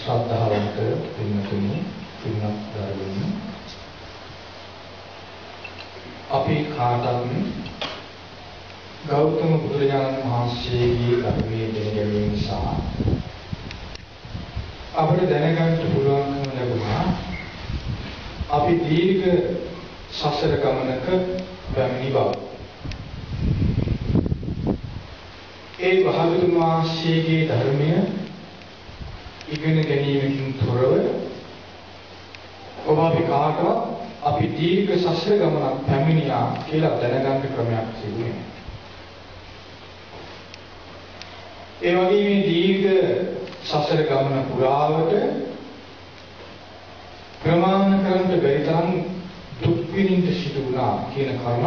ශ්‍රද්ධාවන්ත පින්තුනි පින්වත් දරුවනි අපි කාටත් ගෞතම බුදුරජාණන් වහන්සේගේ ධර්මයේ දැනගැනීම නිසා අපිට දැනගන්න පුළුවන්කම ලැබුණා අපි දීර්ඝ සසර ගමනක පැමිණි බව. ඒ භාගතුන් වහන්සේගේ ධර්මය ඉගෙන ගැනීමකින් තොරව ඔබ අපි කාටවත් අපි දීර්ඝ සසර ගමනක් පැමිණියා කියලා දැනගන්න ක්‍රමයක් තිබුණේ. ඒ වගේ මේ දීර්ඝ සසර ගමන පුරාවට ප්‍රමාණ කරන්න බැරි තරම් දුක් විඳින්න සිදු වුණා කියන කරුණ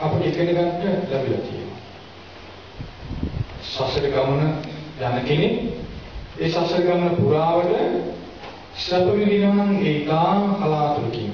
අපිට ඉගෙන ගන්න ලැබිලා තියෙනවා. සසර ගමන යන කෙනෙක් ඒ සසර ගමන පුරාවට සැප විඳිනවා නම් ඒ තාම කලාතුරකින්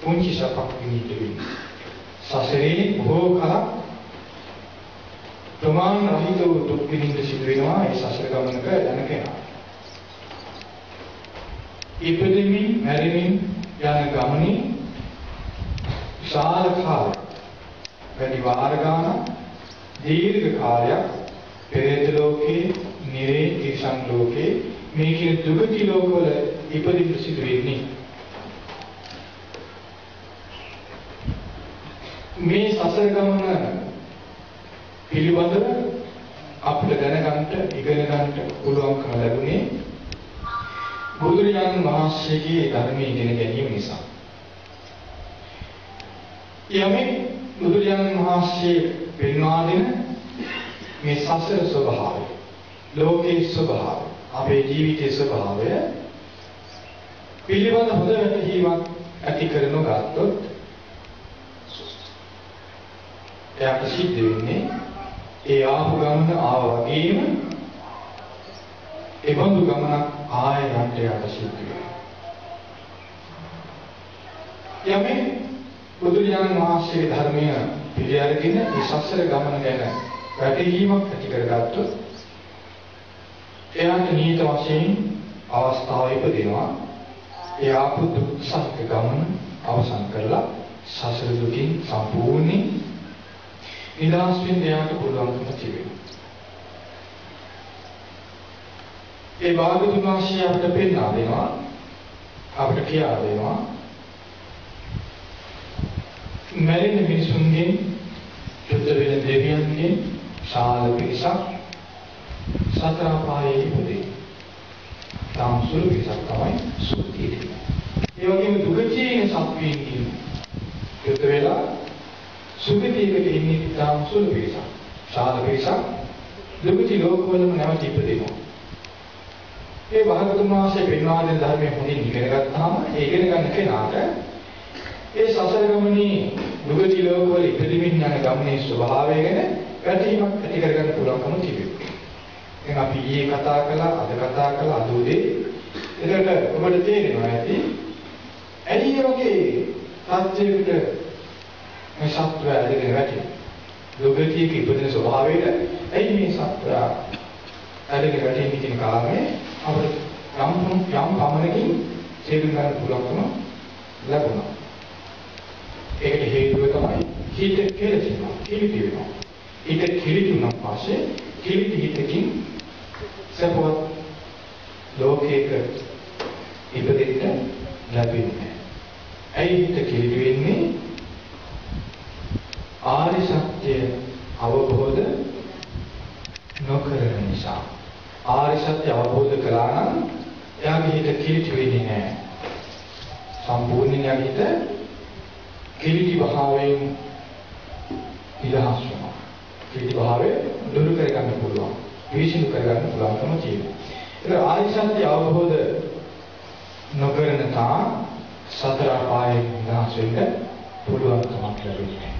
පුංචි සැපක් විඳින්න වෙන්නේ. සසරේ බොහෝ කලක් ප්‍රමාණ රහිතව දුක් විඳින්න සිදු වෙනවා ඒ සසර ගමනක යන කෙනා. ඉපදෙමින් මැරෙමින් යන ගමනේ විශාල කාලයක් වැඩි වාර ගානක් දීර්ඝ කාලයක් පෙරේත ලෝකේ, නිරේ, තිරිසන් ලෝකේ මේ කියන දුගති ලෝකවල ඉපදින්න සිදු වෙන්නේ. මේ සසර ගමන පිළිබඳව අපිට දැනගන්න ඉගෙන ගන්න පුළුවන්කම ලැබුණේ බුදුරජාණන් වහන්සේගේ ධර්මයේ ඉගෙන ගැනීම නිසා. යමෙක් බුදුරජාණන් වහන්සේ පෙන්වා දෙන මේ සසර ස්වභාවය, ලෝකේ ස්වභාවය, අපේ ජීවිතයේ ස්වභාවය පිළිබඳ හොඳ වැටහීමක් ඇති කරනු ගත්තොත් එයාට සිද්ධ වෙන්නේ ඒ ආපු ගමන ආවා වගේම ඒ බඳු ගමනක් ආයෙ යන්න යට සිද්ධ වෙනවා. යමෙක් බුදුරජාණන් වහන්සේගේ ධර්මය පිළි අරගෙන මේ සසර ගමන ගැන වැටහීමක් ඇති කරගත්තොත් එයාට නියත වශයෙන් අවස්ථාව ඉපදෙනවා. ඒ ආපු දුක් සහිත ගමන අවසන් කරලා සසර දුකින් සම්පූර්ණයෙන් නිදහස් වෙන්න එයාට පුළුවන්කම තිබෙනවා. ඒ භාගතුන් වහන්සේ අපිට පෙන්වා දෙනවා අපිට කියා දෙනවා මැරෙන මිනිසුන්ගෙන් යුද්ධ වෙන දෙවියන්ගෙන් ශාල පිරිසක් සතර පායේ ඉපදී. තාම සුළු පිරිසක් තමයි සුද්ධියේ. ඒ වගේම දුකචීන සත්වීන්ගෙන් යුද්ධ වෙලා සුගතියකට ඉන්නේ තාම සුළු පිරිසක්. ශාල පිරිසක් දුකචී ලෝකවලම නැවත ඉපදෙනවා. ඒ භාගතුන් වහන්සේ පෙන්වා දෙන ධර්මයේ හොඳින් ඉගෙන ගත්තාම ඒ ඉගෙන ගන්න කෙනාට ඒ සසර ගමනේ දුගති ලෝකවල ඉපදෙමින් යන ගමනේ ස්වභාවය ගැන වැටහීමක් ඇති කරගන්න පුළුවන්කම තිබෙනවා. දැන් අපි ඊයේ කතා කළා, අද කතා කළා, අද උදේ. එතකොට ඔබට තේරෙනවා ඇති ඇයි වගේ සත්‍යයකට මේ සත්‍යය ඇදගෙන වැටෙන්නේ. දුගතියක ඉපදෙන ස්වභාවයට ඇයි මේ සත්‍යය ඇදගෙන වැටෙන්නේ කියන කාරණේ අපිට යම් යම් පමණකින් තේරුම් ගන්න පුළුවන්කම ලැබුණා. ඒකට හේතුව තමයි හිත කෙලෙනවා, කිලිටි වෙනවා. හිත කිලිටුණා පස්සේ කිලිටි හිතකින් සපවත් ලෝකයක ඉපදෙන්න ලැබෙන්නේ. ඇයි හිත කිලිටි වෙන්නේ? ආර්ය සත්‍ය අවබෝධ නොකරන නිසා. ආර්ය සත්‍ය අවබෝධ කළා නම් එයාගේ හිත කිලිටි වෙන්නේ නැහැ. සම්පූර්ණයෙන් එයාගේ හිත කිලිටි භාවයෙන් නිදහස් වෙනවා. කිලිටි භාවය දුරු කරගන්න පුළුවන්. විශ්ිනු කරගන්න පුළුවන්කම තියෙනවා. ඒක ආර්ය සත්‍ය අවබෝධ නොකරන තා සතර පායෙන් නිදහස් වෙන්න පුළුවන්කමක් ලැබෙන්නේ නැහැ.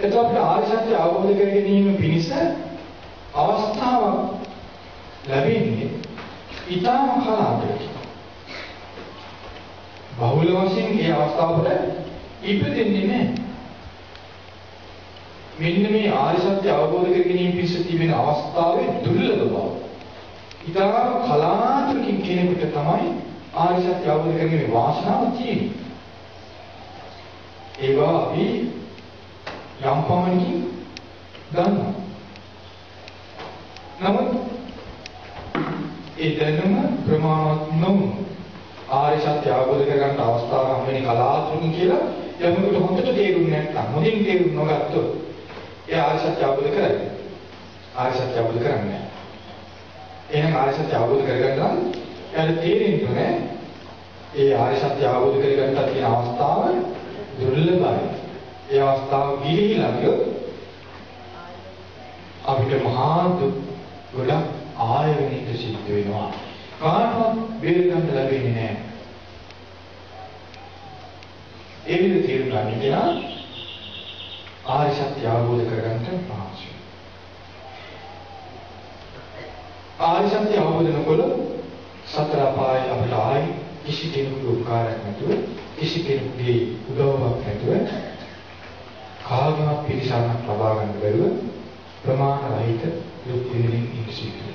එතකොට ආර්ය සත්‍ය අවබෝධ කර ගැනීම පිණිස අවස්ථාවක් ලැබෙන්නේ ඊටම කලාතුරකින්. බහුල වශයෙන් මේ අවස්ථාවට ඉපදෙන්නේ නැහැ. මෙන්න මේ ආර්ය සත්‍ය අවබෝධ කර ගැනීම පිණිස තිබෙන අවස්ථාවේ දුර්ලභ බව. ඉතාල කලාතුරකින් කෙනෙකුට තමයි ආර්ය සත්‍ය අවබෝධ කරගන්න වාසනාව තියෙන්නේ. ඒවා අපි යම් පමණකින් දන්නවා. නමුත් ඒ දැනුම ප්‍රමාණවත් නොවුණු ආර්ය සත්‍ය අවබෝධ කරගන්න අවස්ථාවක් හම් වෙන්නේ කලාතුරකින් කියලා යමකට හොඳට තේරුන්නේ නැත්නම් හොඳින් තේරුම් නොගත්තොත් ඒ ආර්ය සත්‍ය අවබෝධ කරන්නේ. ආර්ය සත්‍ය අවබෝධ කරන්නේ නැහැ. එහෙනම් ආර්ය සත්‍ය අවබෝධ කරගන්න නම් එයාට තේරෙන්නේ ඒ ආර්ය සත්‍ය අවබෝධ කරගන්න තියෙන අවස්ථාව දුර්ලභයි. ඒ අවස්ථාව ගිලිහිලා ගියොත් අපිට මහා දුක් ගොඩක් ආයතනෙට සිද්ධ වෙනවා. කාටවත් බේර ගන්න ලැබෙන්නේ නැහැ. ඒ විදිහට තේරුම් ගන්න කෙනා ආර්ය සත්‍ය අවබෝධ කරගන්න පහසුයි. ආර්ය සත්‍ය අවබෝධ නොකළොත් සතර අපාය අපිට ආයි කිසි කෙනෙකුගේ උපකාරයක් නැතුව කිසි කෙනෙකුගේ උදව්වක් නැතුව කාගවත් පිළිසරණක් ලබා ගන්න බැරුව ප්‍රමාණ රහිත දුක් විඳින්න ඉන්නේ.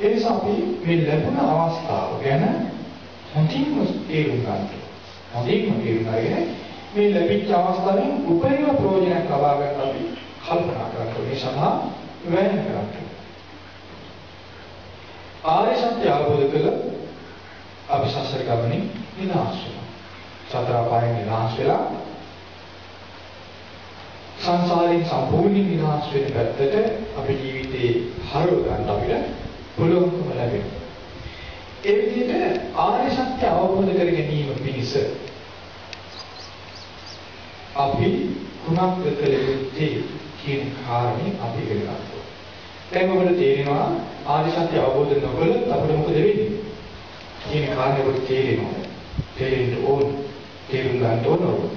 ඒ නිසා අපි මේ ලැබුණ අවස්ථාව ගැන හොඳින්ම තේරුම් ගන්න. හොඳින්ම තේරුම් ගන්න මේ ලැබිච්ච අවස්ථාවෙන් උපරිම ප්‍රයෝජනයක් ලබා ගන්න අපි කල්පනා කරන්න ඕනේ සඳහා වැය කරන්න. ආර්ය සත්‍ය අවබෝධ කළ අපි සසර ගමනේ නිදහස් වෙනවා. සතර අපායෙන් නිදහස් වෙලා සංසාරයෙන් සම්පූර්ණයෙන් නිදහස් වෙන පැත්තට අපේ ජීවිතේ හරව ගන්න අපිට පුළුවන්කම ලැබෙනවා. ඒ විදිහට ආර්ය සත්‍ය අවබෝධ කර ගැනීම පිණිස අපි කුණක් කළ යුත්තේ කියන කාරණේ අපි ඉගෙන ගන්නවා. දැන් ඔබට තේරෙනවා ආදි සත්‍ය අවබෝධ නොකළොත් අපිට මොකද වෙන්නේ? කියන කාරණේ ඔබට තේරෙනවා. තේරෙන්න ඕන. තේරුම් ගන්න ඕන.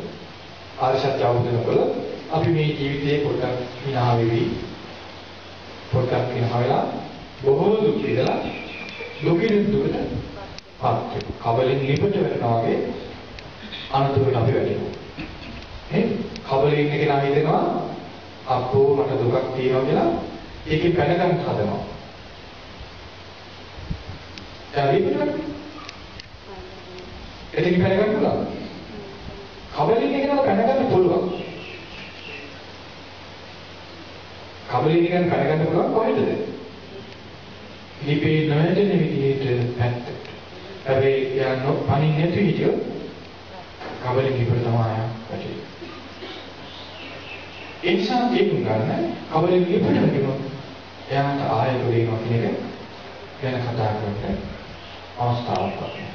ආදි සත්‍ය අවබෝධ නොකළොත් අපි මේ ජීවිතේ පොඩ්ඩක් විනා වෙවි. පොඩ්ඩක් විනා වෙලා බොහෝ දුක් විඳලා දුකින් දුකට පත් කවලින් ලිපට වෙනවා වගේ අනතුරට අපි වැටෙනවා. නේ? කවලින් ඉන්න කෙනා හිතනවා අපෝ මට දුකක් තියෙනවා කියලා ඒකේ පැන ගන්න හදනවා. එයා ලිපිට එතකින් පැන ගන්න පුළුවන්. කබලින් එකන පැන ගන්න පුළුවන්. කබලින් එකන පැන ගන්න පුළුවන් කොහෙද? ලිපේ නොයදෙන විදිහට පැත්තට. හැබැයි එයා නොපනින් නැති විදිහ කබලින් ලිපට තමයි වැටෙන්නේ. ඒ නිසා තේරුම් ගන්න කබලින් ලිපට වැටෙනවා එයාට ආයෙ ගොඩේනවා කියන එක ගැන කතා කරන්න අවස්ථාවක් නැහැ.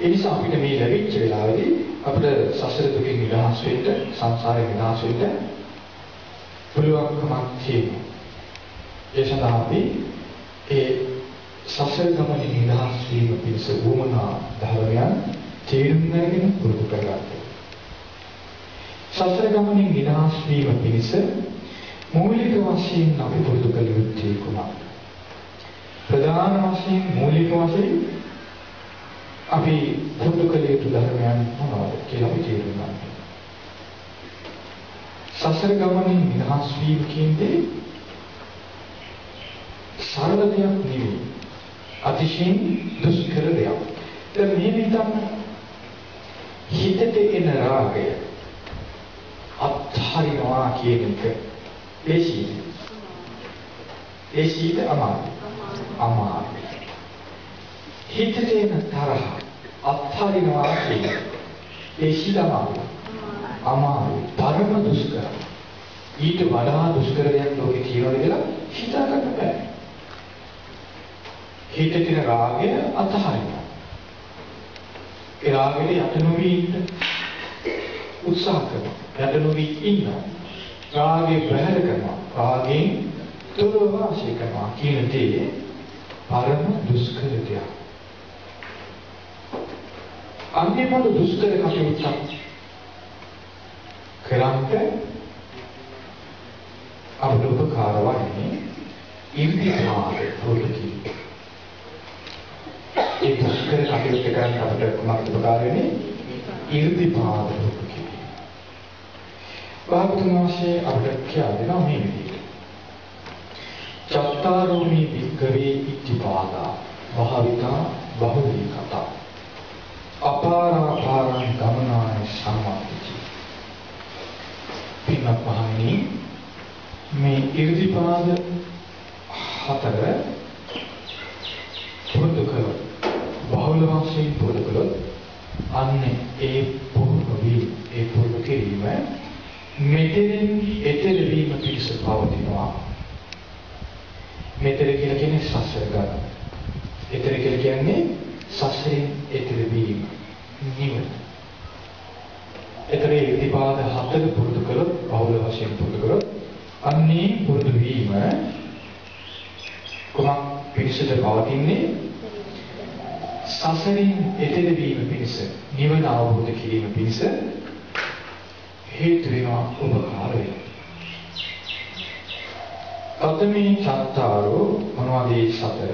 ඒ නිසා අපිට මේ ලැබිච්ච වෙලාවේදී අපිට සසර දුකින් නිදහස් වෙන්න, සංසාරයෙන් නිදහස් වෙන්න පුළුවන්කමක් තියෙනවා. ඒ සඳහා අපි ඒ සසර ගමනේ නිදහස් වීම පිණිස වුමනා ධර්මයන් තේරුම් ගන්න පුරුදු කරගන්න. සසර ගමනේ නිදහස් වීම පිණිස මූලික වශයෙන් අපි පුරුදු කළ යුත්තේ කුමක්ද? ප්‍රධාන වශයෙන් මූලික වශයෙන් අපි පුරුදු කළ යුතු ධර්මයන් මොනවද කියලා අපි තේරුම් ගන්න. සසර ගමනින් නිදහස් වීම කියන්නේ සරල දෙයක් නෙවෙයි. අතිශයින් දුෂ්කර දෙයක්. දැන් මේ විතර හිතට එන රාගය අත්හරිනවා කියන එක ලේසියි. ලේසියිද අමාරුයි? අමාරුයි. හිතට එන තරහ අත්හරිනවා කියන්නේ ලේසියිද අමාරුයි? අමාරුයි. පරම දුෂ්කර. ඊට වඩා දුෂ්කර දෙයක් ලෝකේ තියෙනවද කියලා හිතා ගන්න බෑ. හිතේ තියෙන රාගය අත්හරිනවා. ඒ රාගෙට යට නොවි ඉන්න උත්සාහ කරනවා. යට නොවි ඉන්නවා. රාගේ ප්‍රහර කරනවා. රාගෙන් තොරව වාසය කරනවා කියන දේ පරම දුෂ්කර දෙයක්. අන්තිමට දුෂ්කර කටයුත්තක් කරන්ට අපට උපකාර වන්නේ ඉර්ධිපාද ප්‍රොලකි. ඒ දුෂ්කර කටයුත්ත කරන්න අපට කුමක්ද උපකාර වෙන්නේ? ඉර්ධිපාද ප්‍රොලකි. භාගතුන් වහන්සේ අපට කියලා දෙනවා මේ විදිහට. චත්තාරෝමි භික්ඛවේ ඉච්ඡපාදා භාවිතා බහුලී කතා අපාරාපාරං ගමනාය සම්මාතිචි පින්වත් මහණෙනි මේ ඉර්ධිපාද හතර පුරුදු කළොත් බහුල වශයෙන් පුරුදු කළොත් අන්නේ ඒ පුරුදු වී ඒ පුරුදු කිරීම මෙතෙන් එතෙර වීම පිණිස පවතිනවා මෙතෙර කියලා කියන්නේ සසර ගන්න. එතෙර කියලා කියන්නේ සසරෙන් එතෙර වීම. නිවන. එතන ඉතිපාද හතර පුරුදු කළොත් බහුල වශයෙන් පුරුදු කළොත් අන්නේ පුරුදු වීම කොමක් පිරිසට පවතින්නේ සසරින් එතෙර වීම පිණිස නිවන අවබෝධ කිරීම පිණිස හේතු වෙනවා උපකාර වෙනවා. කතමේ චත්තාරෝ මොනවද සතර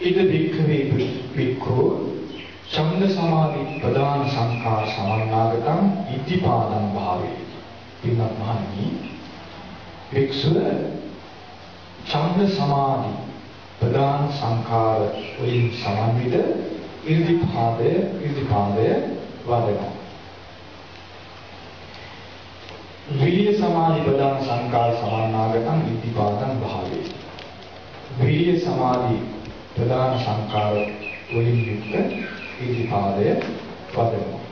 ඉද වික්ඛවේ වික්ඛෝ ඡන්ද සමාධි ප්‍රදාන සංඛාර සමන්නාගතං ඉද්ධිපාදං භාවේ. පින්වත් මහණනි වික්ෂුව ඡන්ද සමාධි ප්‍රදාන සංඛාර වලින් සමන්විත ඉර්ධිපාදය ඉර්ධිපාදය වඩනවා. විරිය සමාධි ප්‍රදාන සංකාර සමානාගතං ඉද්ධිපාදං භාවේ. විරිය සමාධි ප්‍රදාන සංකාර වලින් යුක්ත ඉද්ධිපාදය වදනවා.